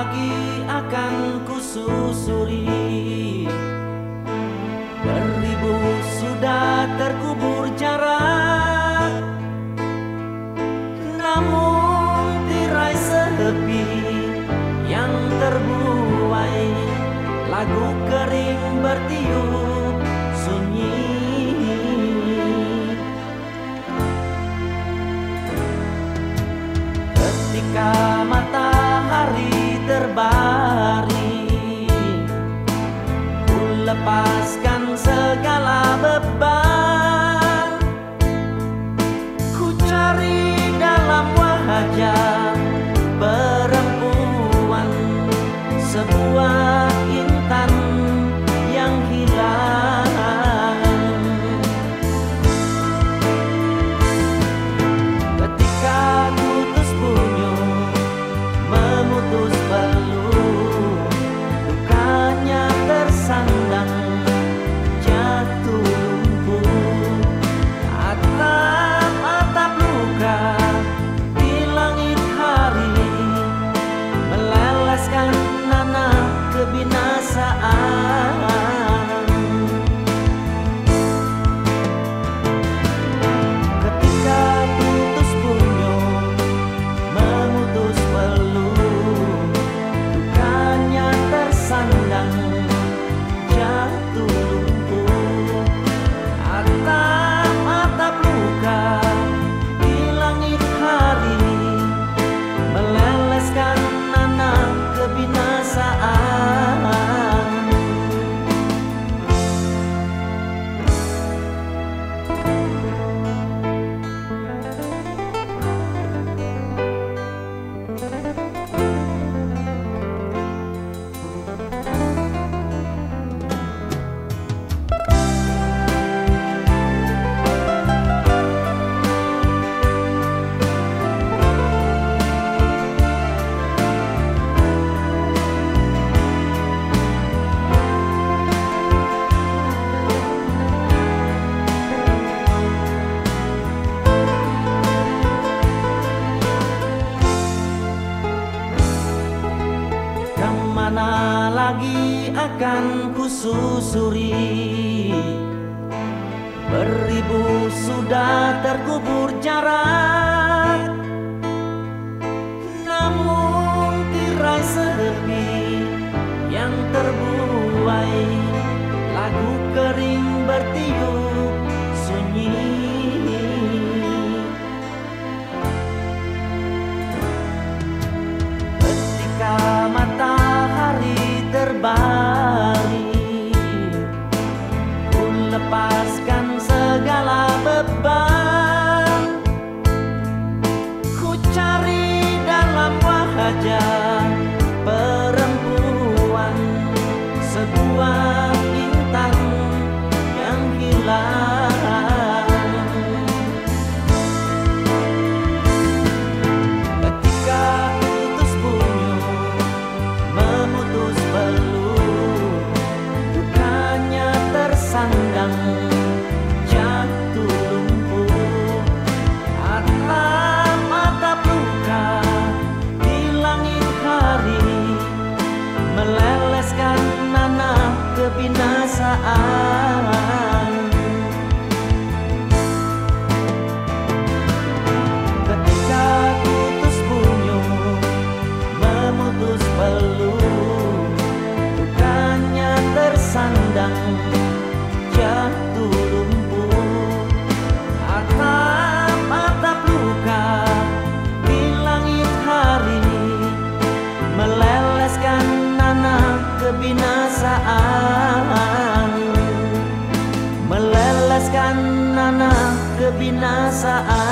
lagi akan kususuri. Beribu sudah terkubur jarak Namun tirai sepi yang terbuai. Lagu kering bertiup sunyi. Ketika capaz. mana lagi akan kususuri? Beribu sudah terkubur jarak. Namun tirai sepi yang terbuai Lagu kering bertiup sunyi ask meleleskan nanah kebinasaan. kebinasaan. Meleleskan nanah kebinasaan.